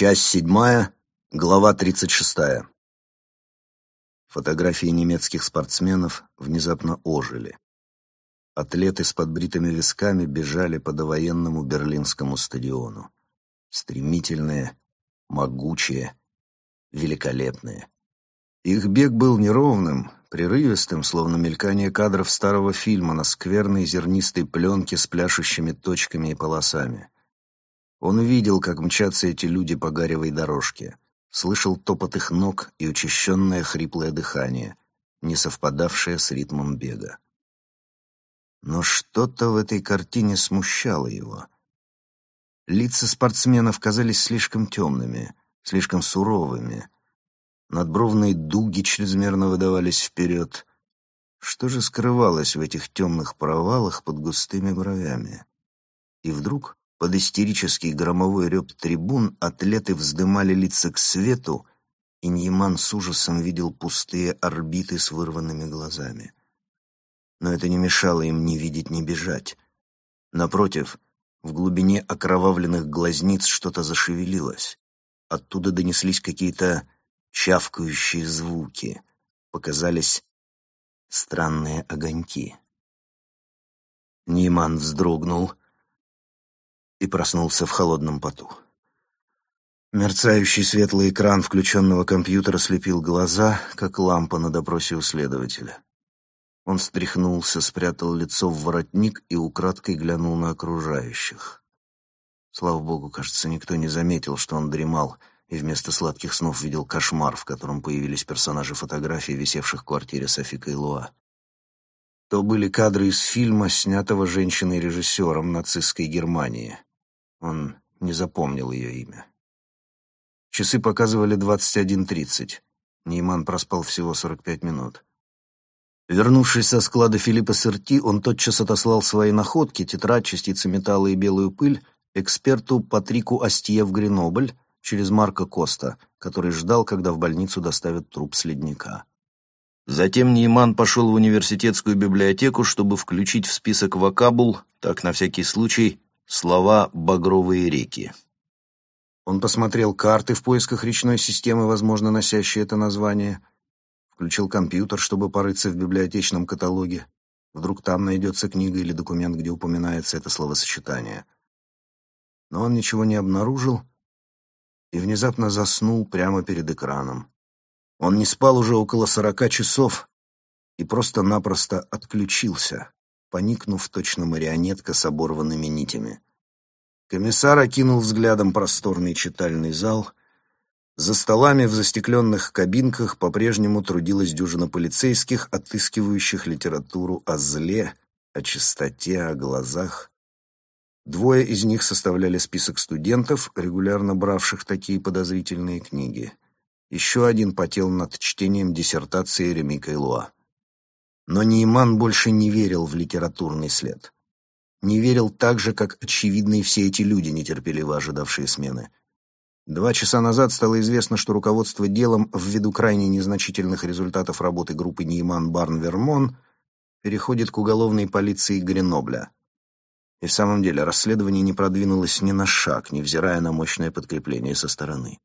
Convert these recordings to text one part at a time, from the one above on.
Часть седьмая, глава тридцать шестая. Фотографии немецких спортсменов внезапно ожили. Атлеты с подбритыми висками бежали по довоенному берлинскому стадиону. Стремительные, могучие, великолепные. Их бег был неровным, прерывистым, словно мелькание кадров старого фильма на скверной зернистой пленке с пляшущими точками и полосами. Он видел, как мчатся эти люди по гаревой дорожке, слышал топот их ног и учащенное хриплое дыхание, не совпадавшее с ритмом бега. Но что-то в этой картине смущало его. Лица спортсменов казались слишком темными, слишком суровыми. Надбровные дуги чрезмерно выдавались вперед. Что же скрывалось в этих темных провалах под густыми бровями? И вдруг под истерический громовой рев трибун атлеты вздымали лица к свету, и Ньяман с ужасом видел пустые орбиты с вырванными глазами. Но это не мешало им ни видеть, ни бежать. Напротив, в глубине окровавленных глазниц что-то зашевелилось. Оттуда донеслись какие-то чавкающие звуки. Показались странные огоньки. Ниман вздрогнул и проснулся в холодном поту. Мерцающий светлый экран включенного компьютера слепил глаза, как лампа на допросе у следователя. Он стряхнулся, спрятал лицо в воротник и украдкой глянул на окружающих. Слава богу, кажется, никто не заметил, что он дремал, и вместо сладких снов видел кошмар, в котором появились персонажи фотографий, висевших в квартире Софи Кайлуа. То были кадры из фильма, снятого женщиной-режиссером нацистской Германии. Он не запомнил ее имя. Часы показывали 21.30. Нейман проспал всего 45 минут. Вернувшись со склада Филиппа Серти, он тотчас отослал свои находки, тетрадь, частицы металла и белую пыль, эксперту Патрику Астье в Гренобль через Марка Коста, который ждал, когда в больницу доставят труп с ледника. Затем Нейман пошел в университетскую библиотеку, чтобы включить в список вокабул, так на всякий случай, Слова «багровые реки». Он посмотрел карты в поисках речной системы, возможно, носящей это название. Включил компьютер, чтобы порыться в библиотечном каталоге. Вдруг там найдется книга или документ, где упоминается это словосочетание. Но он ничего не обнаружил и внезапно заснул прямо перед экраном. Он не спал уже около сорока часов и просто-напросто отключился поникнув точно марионетка с оборванными нитями. Комиссар окинул взглядом просторный читальный зал. За столами в застекленных кабинках по-прежнему трудилась дюжина полицейских, отыскивающих литературу о зле, о чистоте, о глазах. Двое из них составляли список студентов, регулярно бравших такие подозрительные книги. Еще один потел над чтением диссертации Реми Кайлуа. Но Нейман больше не верил в литературный след. Не верил так же, как очевидные все эти люди, нетерпеливо ожидавшие смены. Два часа назад стало известно, что руководство делом, ввиду крайне незначительных результатов работы группы Нейман Барн-Вермон, переходит к уголовной полиции Гренобля. И в самом деле расследование не продвинулось ни на шаг, невзирая на мощное подкрепление со стороны.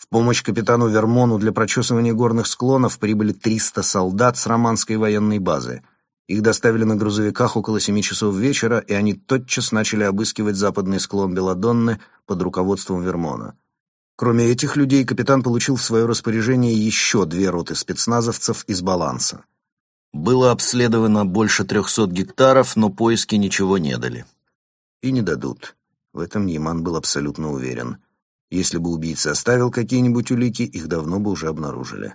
В помощь капитану Вермону для прочесывания горных склонов прибыли 300 солдат с романской военной базы. Их доставили на грузовиках около 7 часов вечера, и они тотчас начали обыскивать западный склон Беладонны под руководством Вермона. Кроме этих людей, капитан получил в свое распоряжение еще две роты спецназовцев из баланса. Было обследовано больше 300 гектаров, но поиски ничего не дали. И не дадут. В этом Яман был абсолютно уверен – если бы убийца оставил какие-нибудь улики, их давно бы уже обнаружили.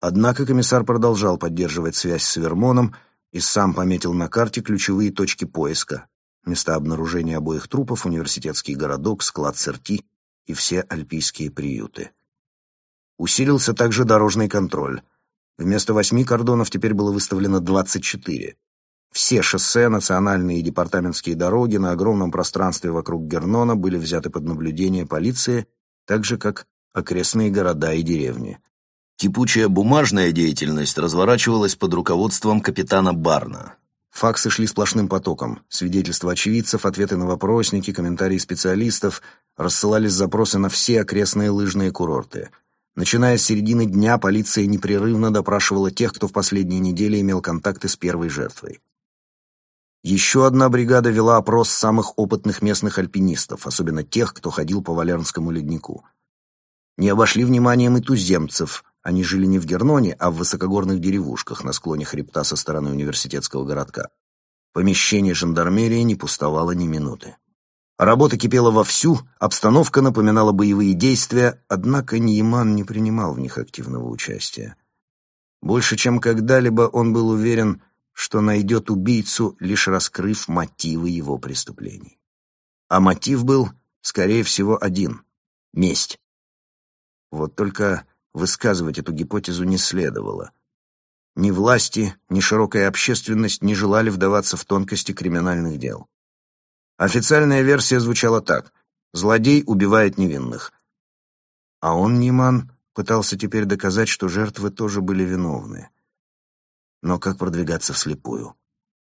Однако комиссар продолжал поддерживать связь с Вермоном и сам пометил на карте ключевые точки поиска. Места обнаружения обоих трупов, университетский городок, склад Серти и все альпийские приюты. Усилился также дорожный контроль. Вместо восьми кордонов теперь было выставлено двадцать четыре. Все шоссе, национальные и департаментские дороги на огромном пространстве вокруг Гернона были взяты под наблюдение полиции, так же, как окрестные города и деревни. Кипучая бумажная деятельность разворачивалась под руководством капитана Барна. Факсы шли сплошным потоком. Свидетельства очевидцев, ответы на вопросники, комментарии специалистов. Рассылались запросы на все окрестные лыжные курорты. Начиная с середины дня, полиция непрерывно допрашивала тех, кто в последние недели имел контакты с первой жертвой. Еще одна бригада вела опрос самых опытных местных альпинистов, особенно тех, кто ходил по Валернскому леднику. Не обошли вниманием и туземцев. Они жили не в Герноне, а в высокогорных деревушках на склоне хребта со стороны университетского городка. Помещение жандармерии не пустовало ни минуты. Работа кипела вовсю, обстановка напоминала боевые действия, однако Ньяман не принимал в них активного участия. Больше чем когда-либо он был уверен, что найдет убийцу, лишь раскрыв мотивы его преступлений. А мотив был, скорее всего, один — месть. Вот только высказывать эту гипотезу не следовало. Ни власти, ни широкая общественность не желали вдаваться в тонкости криминальных дел. Официальная версия звучала так — злодей убивает невинных. А он, Ниман, пытался теперь доказать, что жертвы тоже были виновны. Но как продвигаться вслепую?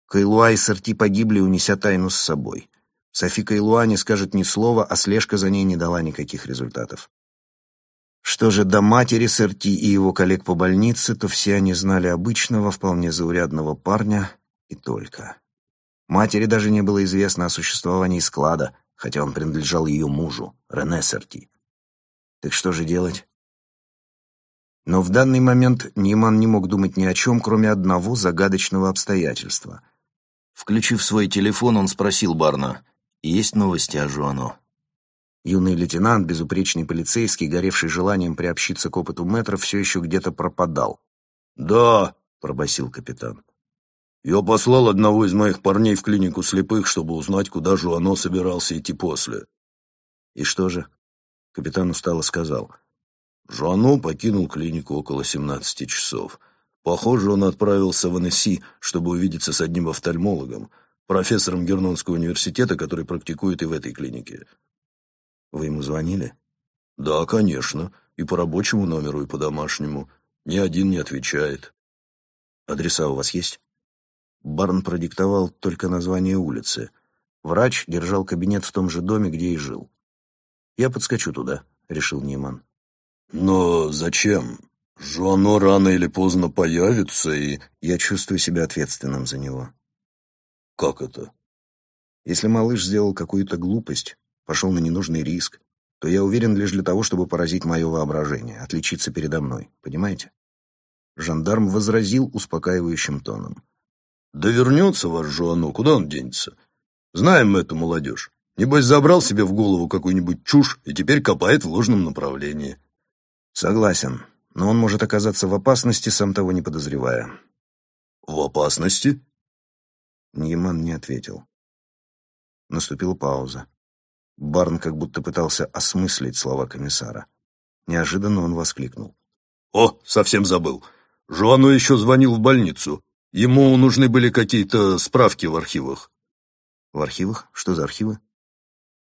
Кайлуа и Сорти погибли, унеся тайну с собой. Софи Кайлуа не скажет ни слова, а слежка за ней не дала никаких результатов. Что же до матери Сорти и его коллег по больнице, то все они знали обычного, вполне заурядного парня и только. Матери даже не было известно о существовании склада, хотя он принадлежал ее мужу, Рене Сорти. Так что же делать? Но в данный момент Ниман не мог думать ни о чем, кроме одного загадочного обстоятельства. Включив свой телефон, он спросил Барна, «Есть новости о Жуано?» Юный лейтенант, безупречный полицейский, горевший желанием приобщиться к опыту мэтра, все еще где-то пропадал. «Да», — пробасил капитан. «Я послал одного из моих парней в клинику слепых, чтобы узнать, куда Жуано собирался идти после». «И что же?» — капитан устало сказал. Жуано покинул клинику около 17 часов. Похоже, он отправился в НСИ, чтобы увидеться с одним офтальмологом, профессором Гернонского университета, который практикует и в этой клинике. Вы ему звонили? Да, конечно. И по рабочему номеру, и по домашнему. Ни один не отвечает. Адреса у вас есть? Барн продиктовал только название улицы. Врач держал кабинет в том же доме, где и жил. «Я подскочу туда», — решил Ниман. «Но зачем? Жуано рано или поздно появится, и...» «Я чувствую себя ответственным за него». «Как это?» «Если малыш сделал какую-то глупость, пошел на ненужный риск, то я уверен лишь для того, чтобы поразить мое воображение, отличиться передо мной. Понимаете?» Жандарм возразил успокаивающим тоном. «Да вернется ваш Жуано, куда он денется? Знаем мы эту молодежь. Небось, забрал себе в голову какую-нибудь чушь и теперь копает в ложном направлении. Согласен, но он может оказаться в опасности, сам того не подозревая. В опасности? Ньяман не ответил. Наступила пауза. Барн как будто пытался осмыслить слова комиссара. Неожиданно он воскликнул. «О, совсем забыл. Жуану еще звонил в больницу. Ему нужны были какие-то справки в архивах». «В архивах? Что за архивы?»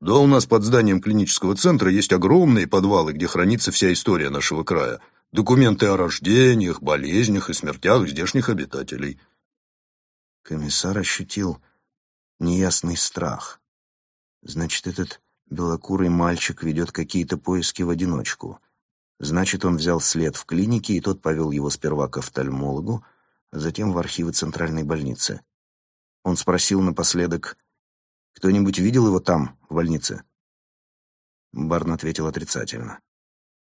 Да, у нас под зданием клинического центра есть огромные подвалы, где хранится вся история нашего края. Документы о рождениях, болезнях и смертях здешних обитателей. Комиссар ощутил неясный страх. Значит, этот белокурый мальчик ведет какие-то поиски в одиночку. Значит, он взял след в клинике, и тот повел его сперва к офтальмологу, а затем в архивы центральной больницы. Он спросил напоследок, кто-нибудь видел его там, больнице?» Барн ответил отрицательно.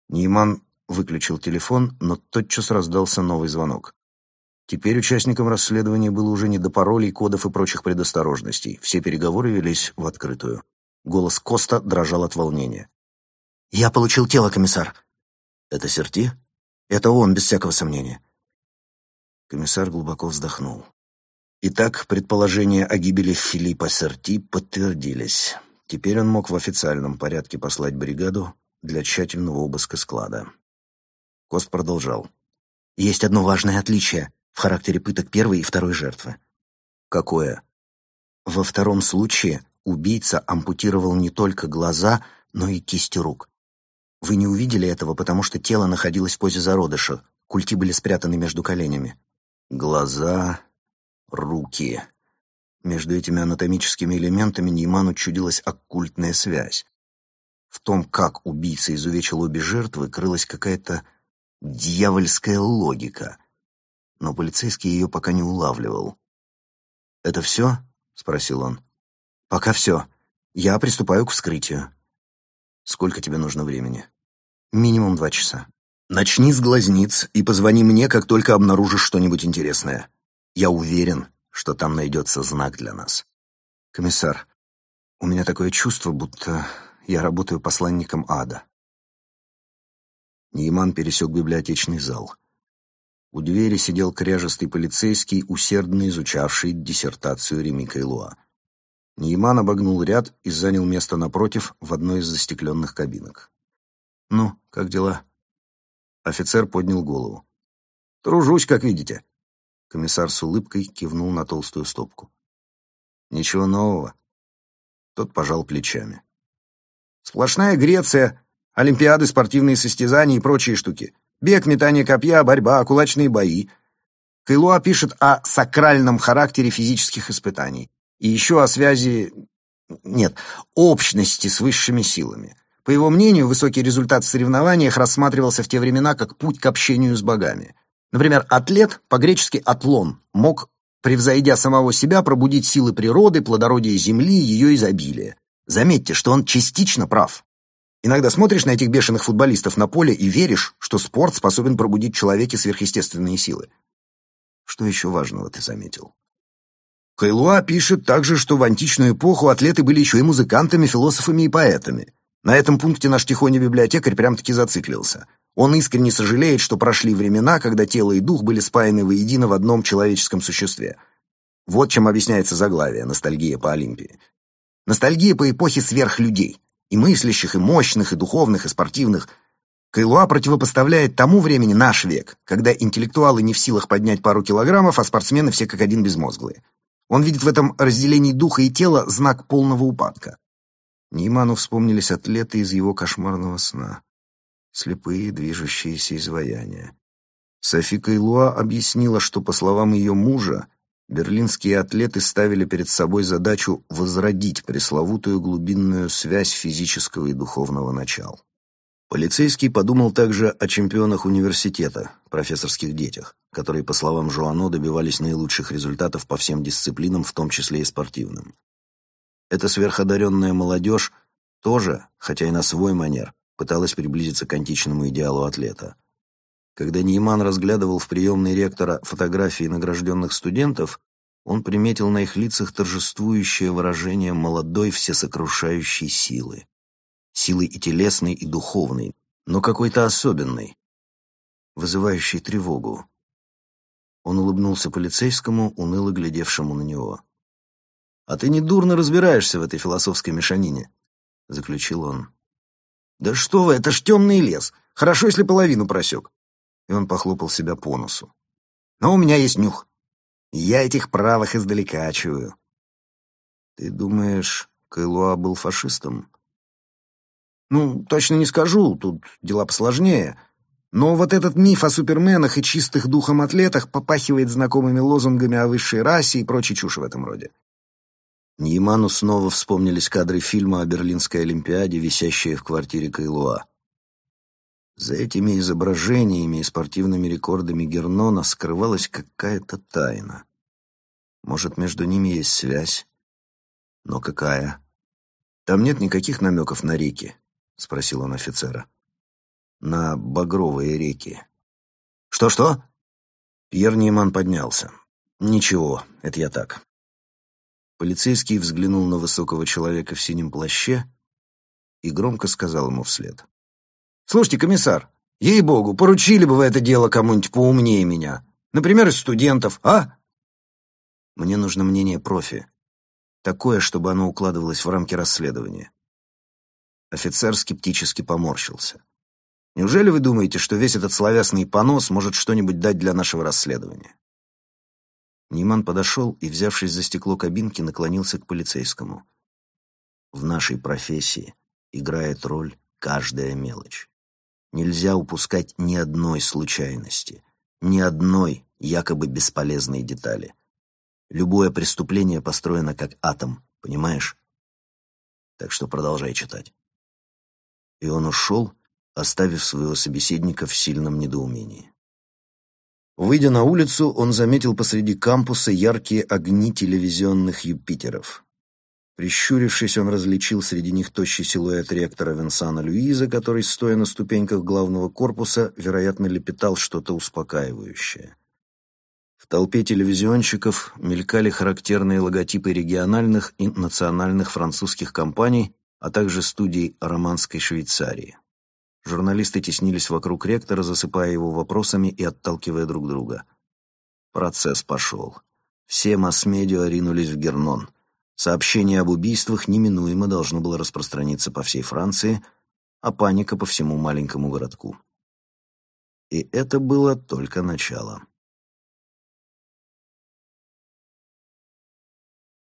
Нейман выключил телефон, но тотчас раздался новый звонок. Теперь участникам расследования было уже не до паролей, кодов и прочих предосторожностей. Все переговоры велись в открытую. Голос Коста дрожал от волнения. «Я получил тело, комиссар». «Это Серти?» «Это он, без всякого сомнения». Комиссар глубоко вздохнул. Итак, предположения о гибели Филиппа Серти подтвердились. Теперь он мог в официальном порядке послать бригаду для тщательного обыска склада. Кост продолжал. Есть одно важное отличие в характере пыток первой и второй жертвы. Какое? Во втором случае убийца ампутировал не только глаза, но и кисти рук. Вы не увидели этого, потому что тело находилось в позе зародыша, культи были спрятаны между коленями. Глаза, руки. Между этими анатомическими элементами Нейману чудилась оккультная связь. В том, как убийца изувечил обе жертвы, крылась какая-то дьявольская логика. Но полицейский ее пока не улавливал. «Это все?» — спросил он. «Пока все. Я приступаю к вскрытию». «Сколько тебе нужно времени?» «Минимум два часа». «Начни с глазниц и позвони мне, как только обнаружишь что-нибудь интересное. Я уверен, что там найдется знак для нас». «Комиссар, у меня такое чувство, будто я работаю посланником ада». Нейман пересек библиотечный зал. У двери сидел кряжестый полицейский, усердно изучавший диссертацию Реми Кайлуа. Нейман обогнул ряд и занял место напротив в одной из застекленных кабинок. «Ну, как дела?» Офицер поднял голову. «Тружусь, как видите». Комиссар с улыбкой кивнул на толстую стопку. «Ничего нового?» Тот пожал плечами. «Сплошная Греция, олимпиады, спортивные состязания и прочие штуки. Бег, метание копья, борьба, кулачные бои. Кайлуа пишет о сакральном характере физических испытаний. И еще о связи... Нет, общности с высшими силами. По его мнению, высокий результат в соревнованиях рассматривался в те времена как путь к общению с богами. Например, атлет, по-гречески «атлон», мог, превзойдя самого себя, пробудить силы природы, плодородие земли, ее изобилие. Заметьте, что он частично прав. Иногда смотришь на этих бешеных футболистов на поле и веришь, что спорт способен пробудить в человеке сверхъестественные силы. Что еще важного ты заметил? Кайлуа пишет также, что в античную эпоху атлеты были еще и музыкантами, философами и поэтами. На этом пункте наш тихоня библиотекарь прям-таки зациклился. Он искренне сожалеет, что прошли времена, когда тело и дух были спаяны воедино в одном человеческом существе. Вот чем объясняется заглавие «Ностальгия по Олимпии». Ностальгия по эпохе сверхлюдей. И мыслящих, и мощных, и духовных, и спортивных. Кайлуа противопоставляет тому времени наш век, когда интеллектуалы не в силах поднять пару килограммов, а спортсмены все как один безмозглые. Он видит в этом разделении духа и тела знак полного упадка. Нейману вспомнились атлеты из его кошмарного сна. Слепые, движущиеся изваяния. Софи Кайлуа объяснила, что, по словам ее мужа, берлинские атлеты ставили перед собой задачу возродить пресловутую глубинную связь физического и духовного начала. Полицейский подумал также о чемпионах университета, профессорских детях, которые, по словам Жуано, добивались наилучших результатов по всем дисциплинам, в том числе и спортивным. Эта сверходаренная молодежь тоже, хотя и на свой манер, пыталась приблизиться к античному идеалу атлета. Когда Нейман разглядывал в приемной ректора фотографии награжденных студентов, он приметил на их лицах торжествующее выражение молодой всесокрушающей силы. Силы и телесной, и духовной, но какой-то особенной, вызывающей тревогу. Он улыбнулся полицейскому, уныло глядевшему на него. «А ты недурно разбираешься в этой философской мешанине», — заключил он. «Да что вы, это ж темный лес. Хорошо, если половину просек». И он похлопал себя по носу. «Но у меня есть нюх. Я этих правых издалека чую». «Ты думаешь, Кайлуа был фашистом?» «Ну, точно не скажу, тут дела посложнее. Но вот этот миф о суперменах и чистых духом атлетах попахивает знакомыми лозунгами о высшей расе и прочей чушь в этом роде. Нейману снова вспомнились кадры фильма о Берлинской Олимпиаде, висящие в квартире Кайлуа. За этими изображениями и спортивными рекордами Гернона скрывалась какая-то тайна. Может, между ними есть связь? Но какая? Там нет никаких намеков на реки, — спросил он офицера. На багровые реки. Что-что? Пьер Нейман поднялся. Ничего, это я так. Полицейский взглянул на высокого человека в синем плаще и громко сказал ему вслед. «Слушайте, комиссар, ей-богу, поручили бы вы это дело кому-нибудь поумнее меня. Например, из студентов, а?» «Мне нужно мнение профи. Такое, чтобы оно укладывалось в рамки расследования». Офицер скептически поморщился. «Неужели вы думаете, что весь этот словесный понос может что-нибудь дать для нашего расследования?» Ниман подошел и, взявшись за стекло кабинки, наклонился к полицейскому. В нашей профессии играет роль каждая мелочь. Нельзя упускать ни одной случайности, ни одной якобы бесполезной детали. Любое преступление построено как атом, понимаешь? Так что продолжай читать. И он ушел, оставив своего собеседника в сильном недоумении. Выйдя на улицу, он заметил посреди кампуса яркие огни телевизионных Юпитеров. Прищурившись, он различил среди них тощий силуэт ректора Винсана Люиза, который, стоя на ступеньках главного корпуса, вероятно, лепетал что-то успокаивающее. В толпе телевизионщиков мелькали характерные логотипы региональных и национальных французских компаний, а также студий романской Швейцарии. Журналисты теснились вокруг ректора, засыпая его вопросами и отталкивая друг друга. Процесс пошел. Все масс-медиа ринулись в Гернон. Сообщение об убийствах неминуемо должно было распространиться по всей Франции, а паника по всему маленькому городку. И это было только начало.